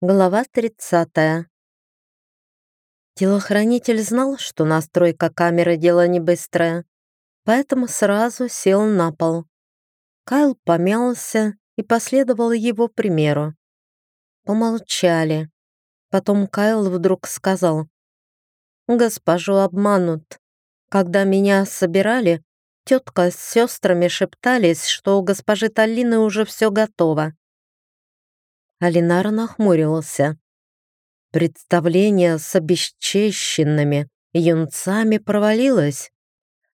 Глава 30. Телохранитель знал, что настройка камеры дело не быстрое, поэтому сразу сел на пол. Кайл помялся и последовал его примеру. Помолчали. Потом Кайл вдруг сказал, «Госпожу обманут. Когда меня собирали, тетка с сестрами шептались, что у госпожи Таллины уже все готово. Алинар нахмурился. Представление с обесчещенными юнцами провалилось.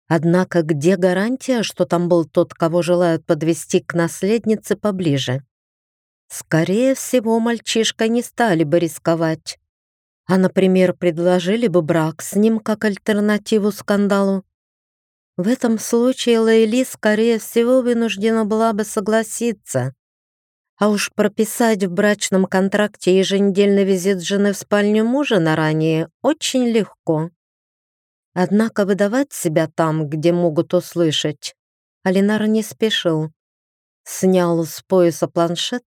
Однако где гарантия, что там был тот, кого желают подвести к наследнице поближе? Скорее всего, мальчишка не стали бы рисковать. А, например, предложили бы брак с ним как альтернативу скандалу. В этом случае Лейли, скорее всего, вынуждена была бы согласиться. А уж прописать в брачном контракте еженедельный визит жены в спальню мужа на ранее очень легко. Однако выдавать себя там, где могут услышать, Алинар не спешил. Снял с пояса планшет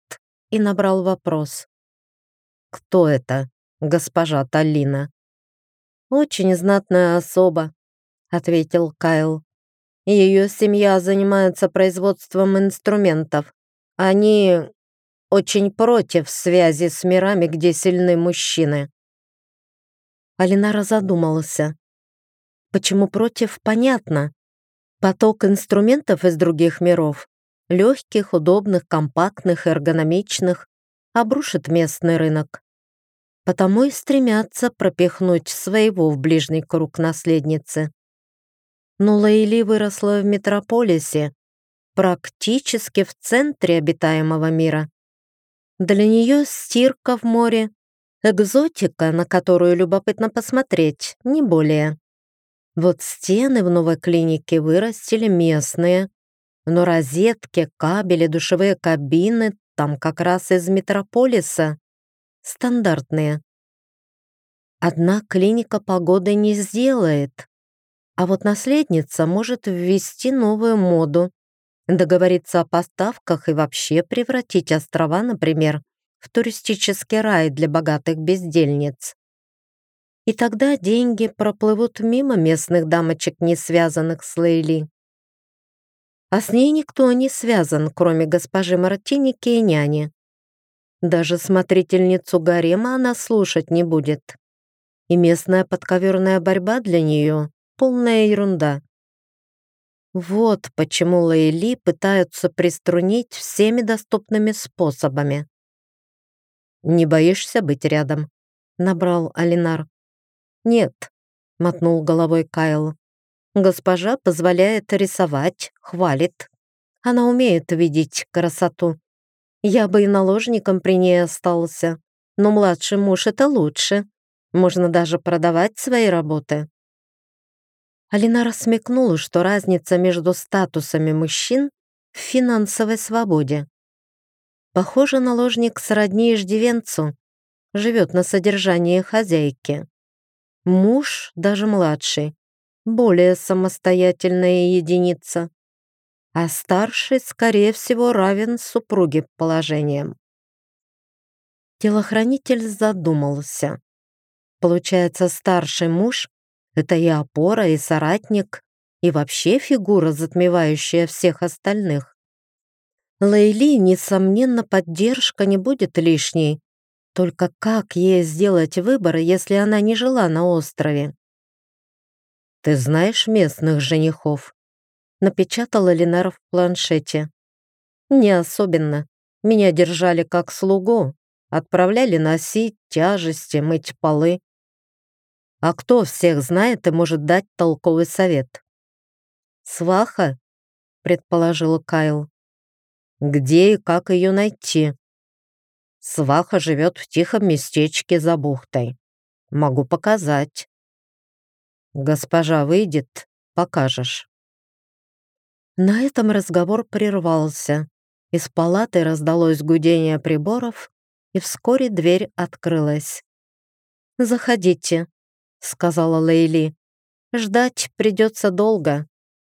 и набрал вопрос. «Кто это, госпожа Таллина?» «Очень знатная особа», — ответил Кайл. «Ее семья занимается производством инструментов. Они очень против связи с мирами, где сильны мужчины. Алинара задумался. Почему против, понятно. Поток инструментов из других миров, легких, удобных, компактных, эргономичных, обрушит местный рынок. Потому и стремятся пропихнуть своего в ближний круг наследницы. Но Лейли выросла в метрополисе, практически в центре обитаемого мира. Для нее стирка в море — экзотика, на которую любопытно посмотреть, не более. Вот стены в новой клинике вырастили местные, но розетки, кабели, душевые кабины там как раз из метрополиса. Стандартные. Одна клиника погоды не сделает. А вот наследница может ввести новую моду, договориться о поставках и вообще превратить острова, например, в туристический рай для богатых бездельниц. И тогда деньги проплывут мимо местных дамочек, не связанных с Лейли. А с ней никто не связан, кроме госпожи Мартиники и няни. Даже смотрительницу гарема она слушать не будет. И местная подковерная борьба для нее — полная ерунда. Вот почему Лейли пытаются приструнить всеми доступными способами. «Не боишься быть рядом?» — набрал Алинар. «Нет», — мотнул головой Кайл. «Госпожа позволяет рисовать, хвалит. Она умеет видеть красоту. Я бы и наложником при ней остался, но младший муж — это лучше. Можно даже продавать свои работы». Алина смекнула, что разница между статусами мужчин в финансовой свободе. Похоже, наложник сродни иждивенцу, живет на содержании хозяйки. Муж, даже младший, более самостоятельная единица, а старший, скорее всего, равен супруге положением. Телохранитель задумался. Получается, старший муж это и опора, и соратник, и вообще фигура, затмевающая всех остальных. Лейли, несомненно, поддержка не будет лишней. Только как ей сделать выбор, если она не жила на острове? «Ты знаешь местных женихов?» Напечатала Ленар в планшете. «Не особенно. Меня держали как слугу. Отправляли носить тяжести, мыть полы. А кто всех знает и может дать толковый совет? Сваха, предположил Кайл. Где и как ее найти? Сваха живет в тихом местечке за бухтой. Могу показать. Госпожа выйдет, покажешь. На этом разговор прервался. Из палаты раздалось гудение приборов, и вскоре дверь открылась. «Заходите», — сказала Лейли. «Ждать придется долго».